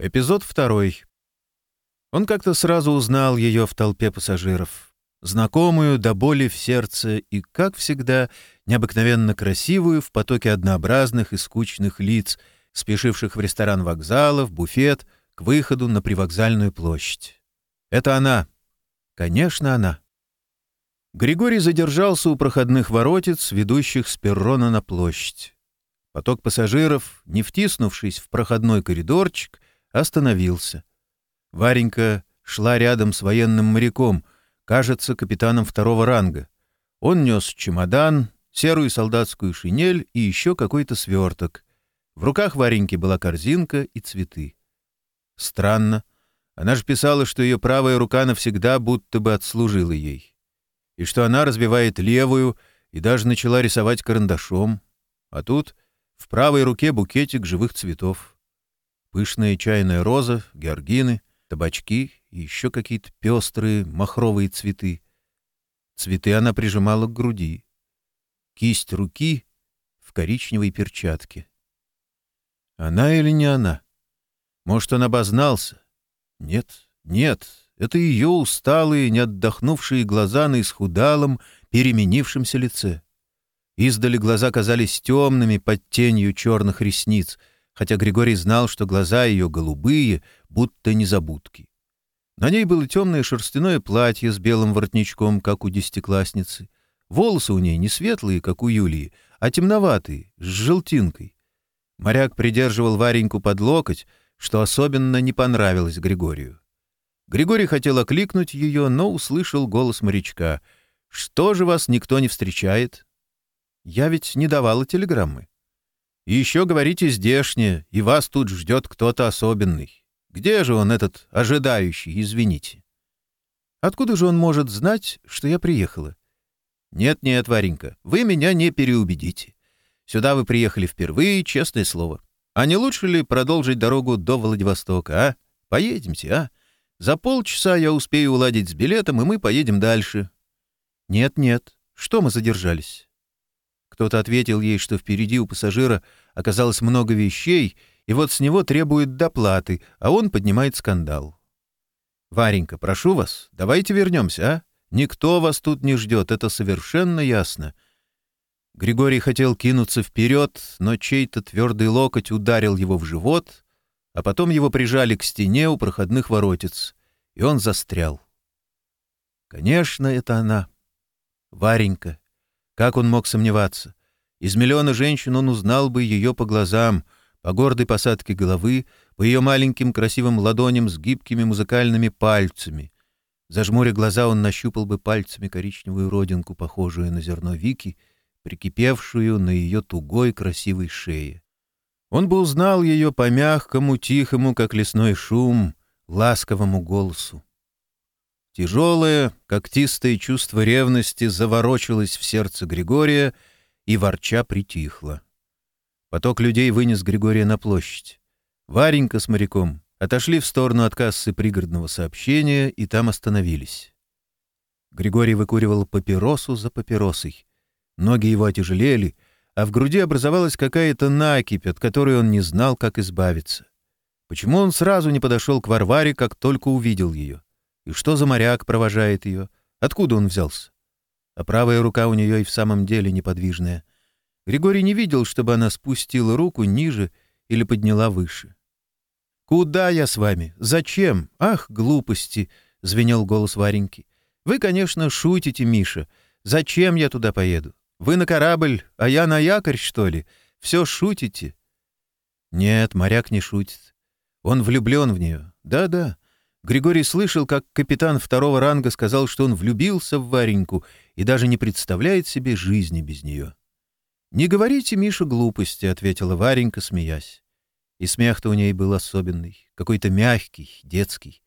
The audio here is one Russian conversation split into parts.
Эпизод второй. Он как-то сразу узнал ее в толпе пассажиров. Знакомую до боли в сердце и, как всегда, необыкновенно красивую в потоке однообразных и скучных лиц, спешивших в ресторан вокзала, в буфет, к выходу на привокзальную площадь. Это она. Конечно, она. Григорий задержался у проходных воротец, ведущих с перрона на площадь. Поток пассажиров, не втиснувшись в проходной коридорчик, остановился. Варенька шла рядом с военным моряком, кажется, капитаном второго ранга. Он нес чемодан, серую солдатскую шинель и еще какой-то сверток. В руках Вареньки была корзинка и цветы. Странно. Она же писала, что ее правая рука навсегда будто бы отслужила ей. И что она разбивает левую и даже начала рисовать карандашом. А тут в правой руке букетик живых цветов. Пышная чайная роза, георгины, табачки и еще какие-то пестрые махровые цветы. Цветы она прижимала к груди. Кисть руки в коричневой перчатке. Она или не она? Может, он обознался? Нет, нет, это ее усталые, не отдохнувшие глаза на исхудалом, переменившемся лице. Издали глаза казались темными под тенью черных ресниц — хотя Григорий знал, что глаза ее голубые, будто незабудки. На ней было темное шерстяное платье с белым воротничком, как у десятиклассницы. Волосы у ней не светлые, как у Юлии, а темноватые, с желтинкой. Моряк придерживал Вареньку под локоть, что особенно не понравилось Григорию. Григорий хотел окликнуть ее, но услышал голос морячка. «Что же вас никто не встречает?» «Я ведь не давала телеграммы». И еще говорите здешне, и вас тут ждет кто-то особенный. Где же он, этот ожидающий, извините? Откуда же он может знать, что я приехала? Нет-нет, Варенька, вы меня не переубедите. Сюда вы приехали впервые, честное слово. А не лучше ли продолжить дорогу до Владивостока, а? Поедемте, а? За полчаса я успею уладить с билетом, и мы поедем дальше. Нет-нет, что мы задержались? Кто-то ответил ей, что впереди у пассажира оказалось много вещей, и вот с него требуют доплаты, а он поднимает скандал. «Варенька, прошу вас, давайте вернемся, а? Никто вас тут не ждет, это совершенно ясно». Григорий хотел кинуться вперед, но чей-то твердый локоть ударил его в живот, а потом его прижали к стене у проходных воротец, и он застрял. Конечно, это она. Варенька, как он мог сомневаться? Из миллиона женщин он узнал бы ее по глазам, по гордой посадке головы, по ее маленьким красивым ладоням с гибкими музыкальными пальцами. Зажмуря глаза, он нащупал бы пальцами коричневую родинку, похожую на зерно Вики, прикипевшую на ее тугой красивой шее. Он бы узнал ее по мягкому, тихому, как лесной шум, ласковому голосу. Тяжелое, когтистое чувство ревности заворочилось в сердце Григория, и ворча притихло. Поток людей вынес Григория на площадь. Варенька с моряком отошли в сторону от кассы пригородного сообщения и там остановились. Григорий выкуривал папиросу за папиросой. Ноги его отяжелели, а в груди образовалась какая-то накипь, от которой он не знал, как избавиться. Почему он сразу не подошел к Варваре, как только увидел ее? И что за моряк провожает ее? Откуда он взялся? А правая рука у нее и в самом деле неподвижная. Григорий не видел, чтобы она спустила руку ниже или подняла выше. «Куда я с вами? Зачем? Ах, глупости!» — звенел голос Вареньки. «Вы, конечно, шутите, Миша. Зачем я туда поеду? Вы на корабль, а я на якорь, что ли? Все шутите?» «Нет, моряк не шутит. Он влюблен в нее. Да-да, Григорий слышал, как капитан второго ранга сказал, что он влюбился в Вареньку и даже не представляет себе жизни без нее. «Не говорите, Миша, глупости», — ответила Варенька, смеясь. И смех-то у ней был особенный, какой-то мягкий, детский.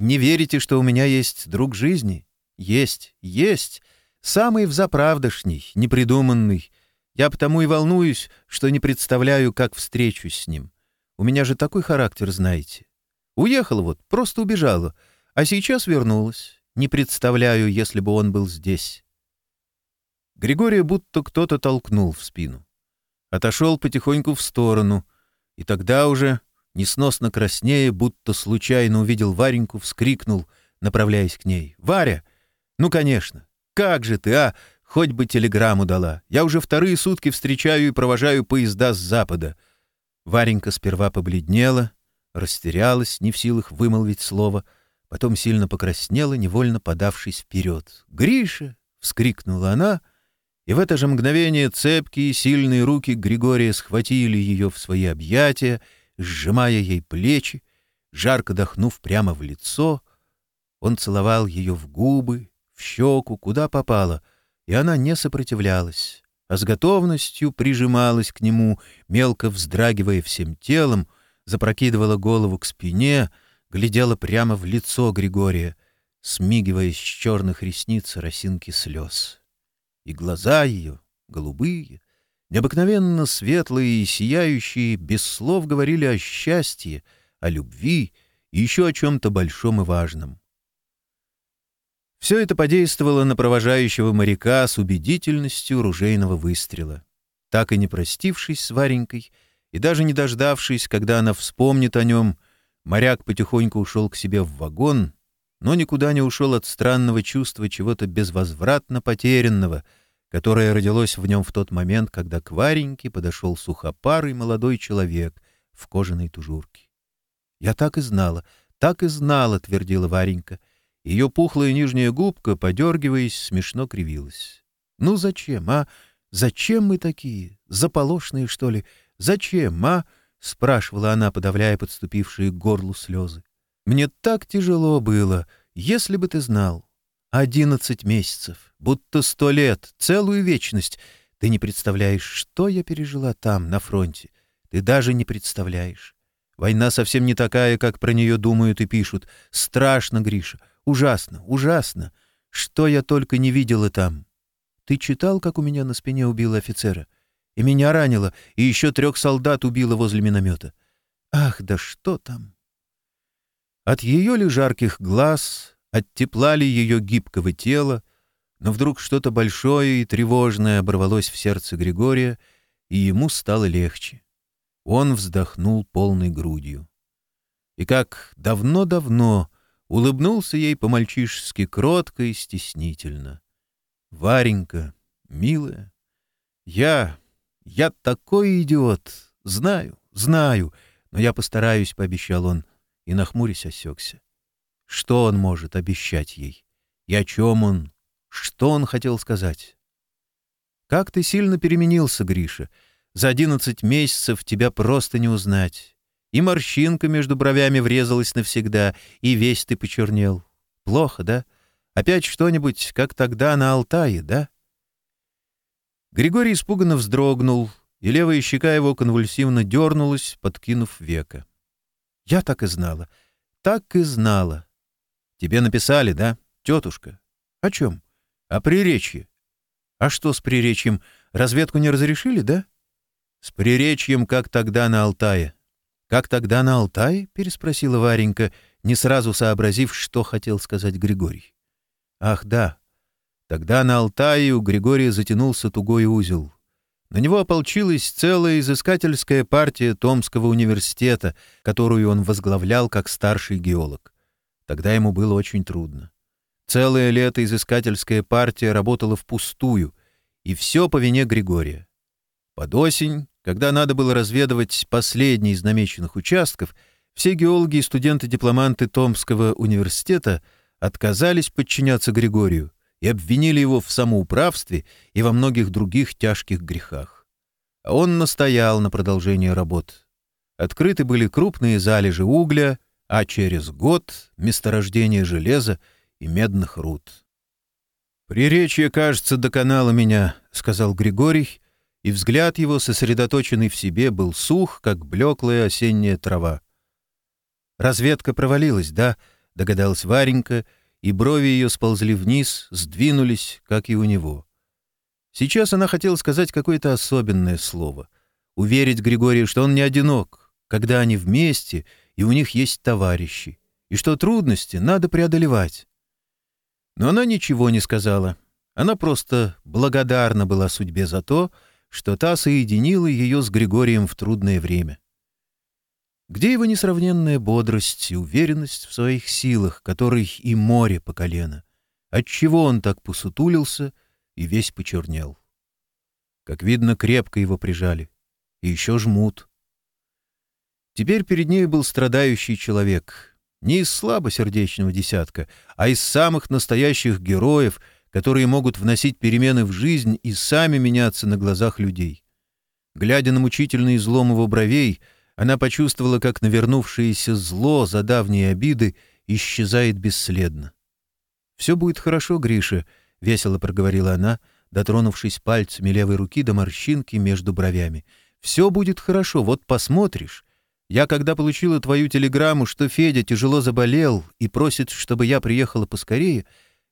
«Не верите, что у меня есть друг жизни? Есть, есть, самый взаправдошний, непридуманный. Я потому и волнуюсь, что не представляю, как встречусь с ним. У меня же такой характер, знаете. Уехала вот, просто убежала. А сейчас вернулась. Не представляю, если бы он был здесь. Григория будто кто-то толкнул в спину. Отошел потихоньку в сторону. И тогда уже, несносно краснее, будто случайно увидел Вареньку, вскрикнул, направляясь к ней. «Варя! Ну, конечно! Как же ты, а! Хоть бы телеграмму дала! Я уже вторые сутки встречаю и провожаю поезда с запада!» Варенька сперва побледнела, растерялась, не в силах вымолвить слово, потом сильно покраснела, невольно подавшись вперед. «Гриша!» — вскрикнула она, и в это же мгновение цепкие сильные руки Григория схватили ее в свои объятия, сжимая ей плечи, жарко дохнув прямо в лицо. Он целовал ее в губы, в щеку, куда попало, и она не сопротивлялась, а с готовностью прижималась к нему, мелко вздрагивая всем телом — запрокидывала голову к спине, глядела прямо в лицо Григория, смигивая с черных ресниц росинки слез. И глаза ее, голубые, необыкновенно светлые и сияющие, без слов говорили о счастье, о любви и еще о чем-то большом и важном. Все это подействовало на провожающего моряка с убедительностью ружейного выстрела. Так и не простившись с Варенькой, — и даже не дождавшись, когда она вспомнит о нем, моряк потихоньку ушел к себе в вагон, но никуда не ушел от странного чувства чего-то безвозвратно потерянного, которое родилось в нем в тот момент, когда к Вареньке подошел сухопарый молодой человек в кожаной тужурке. «Я так и знала, так и знала», — твердила Варенька. Ее пухлая нижняя губка, подергиваясь, смешно кривилась. «Ну зачем, а? Зачем мы такие? Заполошные, что ли?» Зачем, а?» — спрашивала она, подавляя подступившие к горлу слезы. «Мне так тяжело было, если бы ты знал. Одиннадцать месяцев, будто сто лет, целую вечность. Ты не представляешь, что я пережила там, на фронте. Ты даже не представляешь. Война совсем не такая, как про нее думают и пишут. Страшно, Гриша, Ужасно, ужасно. Что я только И меня ранило, и еще трех солдат убило возле миномета. Ах, да что там! От ее ли жарких глаз, от тепла ли ее гибкого тела, но вдруг что-то большое и тревожное оборвалось в сердце Григория, и ему стало легче. Он вздохнул полной грудью. И как давно-давно улыбнулся ей по-мальчишески кротко и стеснительно. «Варенька, милая, я я такой идиот! Знаю, знаю, но я постараюсь, — пообещал он, и, нахмурясь, осекся. Что он может обещать ей? И о чем он? Что он хотел сказать? Как ты сильно переменился, Гриша. За одиннадцать месяцев тебя просто не узнать. И морщинка между бровями врезалась навсегда, и весь ты почернел. Плохо, да? Опять что-нибудь, как тогда на Алтае, да? Григорий испуганно вздрогнул, и левая щека его конвульсивно дернулась, подкинув века. «Я так и знала. Так и знала. Тебе написали, да, тетушка? О чем? О приречье. А что с приречьем? Разведку не разрешили, да? С приречьем, как тогда на Алтае. Как тогда на Алтае? Переспросила Варенька, не сразу сообразив, что хотел сказать Григорий. Ах, да, Тогда на Алтае у Григория затянулся тугой узел. На него ополчилась целая изыскательская партия Томского университета, которую он возглавлял как старший геолог. Тогда ему было очень трудно. Целое лето изыскательская партия работала впустую, и все по вине Григория. Под осень, когда надо было разведывать последний из намеченных участков, все геологи и студенты-дипломанты Томского университета отказались подчиняться Григорию и обвинили его в самоуправстве и во многих других тяжких грехах. А он настоял на продолжении работ. Открыты были крупные залежи угля, а через год — месторождение железа и медных руд. «Приречье, кажется, доконало меня», — сказал Григорий, и взгляд его, сосредоточенный в себе, был сух, как блеклая осенняя трава. «Разведка провалилась, да?» — догадалась Варенька — и брови ее сползли вниз, сдвинулись, как и у него. Сейчас она хотела сказать какое-то особенное слово, уверить Григорию, что он не одинок, когда они вместе, и у них есть товарищи, и что трудности надо преодолевать. Но она ничего не сказала. Она просто благодарна была судьбе за то, что та соединила ее с Григорием в трудное время. Где его несравненная бодрость и уверенность в своих силах, которых и море по колено? Отчего он так посутулился и весь почернел? Как видно, крепко его прижали. И еще жмут. Теперь перед ней был страдающий человек. Не из слабосердечного десятка, а из самых настоящих героев, которые могут вносить перемены в жизнь и сами меняться на глазах людей. Глядя на мучительный излом его бровей — она почувствовала, как навернувшееся зло за давние обиды исчезает бесследно. «Все будет хорошо, Гриша», — весело проговорила она, дотронувшись пальцами левой руки до морщинки между бровями. «Все будет хорошо, вот посмотришь. Я когда получила твою телеграмму, что Федя тяжело заболел и просит, чтобы я приехала поскорее,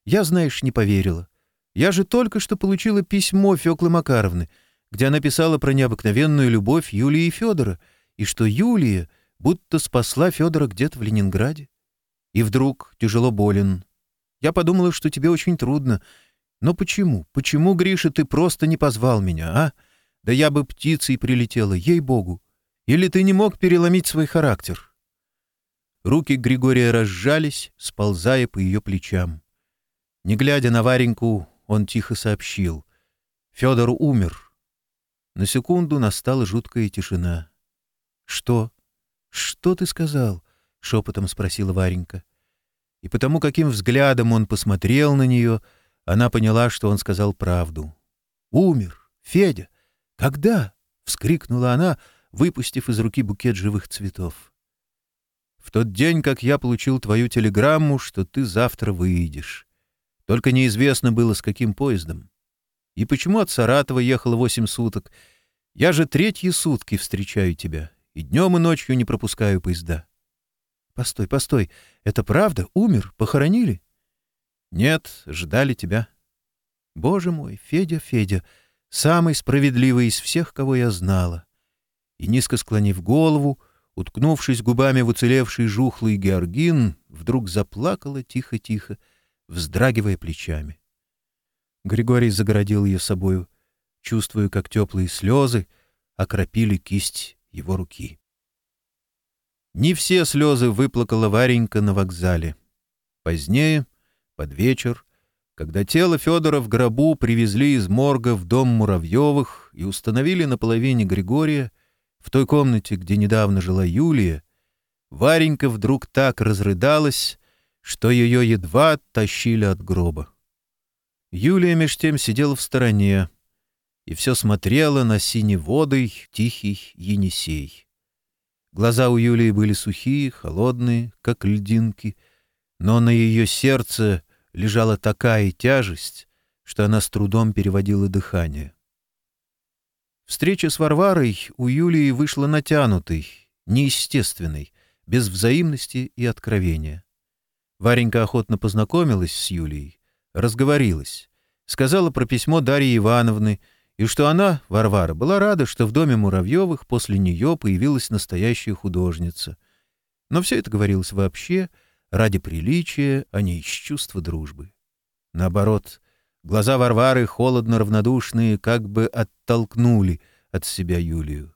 я, знаешь, не поверила. Я же только что получила письмо Фёклы Макаровны, где она писала про необыкновенную любовь Юлии и Федора — и что Юлия будто спасла Федора где-то в Ленинграде. И вдруг тяжело болен. Я подумала, что тебе очень трудно. Но почему? Почему, Гриша, ты просто не позвал меня, а? Да я бы птицей прилетела, ей-богу. Или ты не мог переломить свой характер? Руки Григория разжались, сползая по ее плечам. Не глядя на Вареньку, он тихо сообщил. Федор умер. На секунду настала жуткая тишина. «Что? Что ты сказал?» — шепотом спросила Варенька. И потому, каким взглядом он посмотрел на нее, она поняла, что он сказал правду. «Умер! Федя! Когда?» — вскрикнула она, выпустив из руки букет живых цветов. «В тот день, как я получил твою телеграмму, что ты завтра выйдешь. Только неизвестно было, с каким поездом. И почему от Саратова ехало восемь суток? Я же третьи сутки встречаю тебя, и днем и ночью не пропускаю поезда. Постой, постой, это правда? Умер? Похоронили? Нет, ждали тебя. Боже мой, Федя, Федя, самый справедливый из всех, кого я знала. И, низко склонив голову, уткнувшись губами в уцелевший жухлый георгин, вдруг заплакала тихо-тихо, вздрагивая плечами. Григорий загородил ее собою, чувствуя, как теплые слезы окропили кисть его руки. Не все слезы выплакала Варенька на вокзале. Позднее, под вечер, когда тело Федора в гробу привезли из морга в дом Муравьевых и установили на половине Григория, в той комнате, где недавно жила Юлия, Варенька вдруг так разрыдалась, что ее едва тащили от гроба. Юлия меж тем сидела в стороне, и все смотрела на синеводой тихий Енисей. Глаза у Юлии были сухие, холодные, как льдинки, но на ее сердце лежала такая тяжесть, что она с трудом переводила дыхание. Встреча с Варварой у Юлии вышла натянутой, неестественной, без взаимности и откровения. Варенька охотно познакомилась с Юлией, разговорилась, сказала про письмо Дарьи Ивановны — и что она, Варвара, была рада, что в доме Муравьевых после нее появилась настоящая художница. Но все это говорилось вообще ради приличия, а не из чувства дружбы. Наоборот, глаза Варвары, холодно равнодушные, как бы оттолкнули от себя Юлию.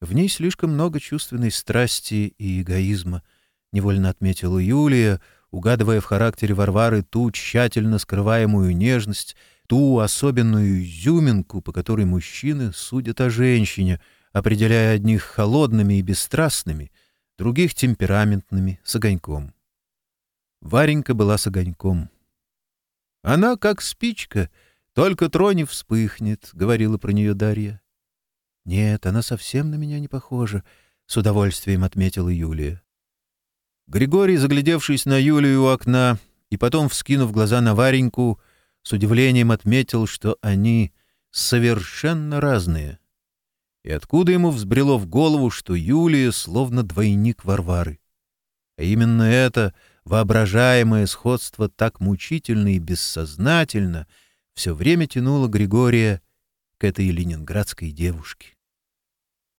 В ней слишком много чувственной страсти и эгоизма, невольно отметила Юлия, угадывая в характере Варвары ту тщательно скрываемую нежность ту особенную изюминку, по которой мужчины судят о женщине, определяя одних холодными и бесстрастными, других темпераментными, с огоньком. Варенька была с огоньком. «Она как спичка, только троне вспыхнет», — говорила про нее Дарья. «Нет, она совсем на меня не похожа», — с удовольствием отметила Юлия. Григорий, заглядевшись на Юлию у окна и потом, вскинув глаза на Вареньку, — с удивлением отметил, что они совершенно разные. И откуда ему взбрело в голову, что Юлия словно двойник Варвары? А именно это воображаемое сходство так мучительно и бессознательно все время тянуло Григория к этой ленинградской девушке.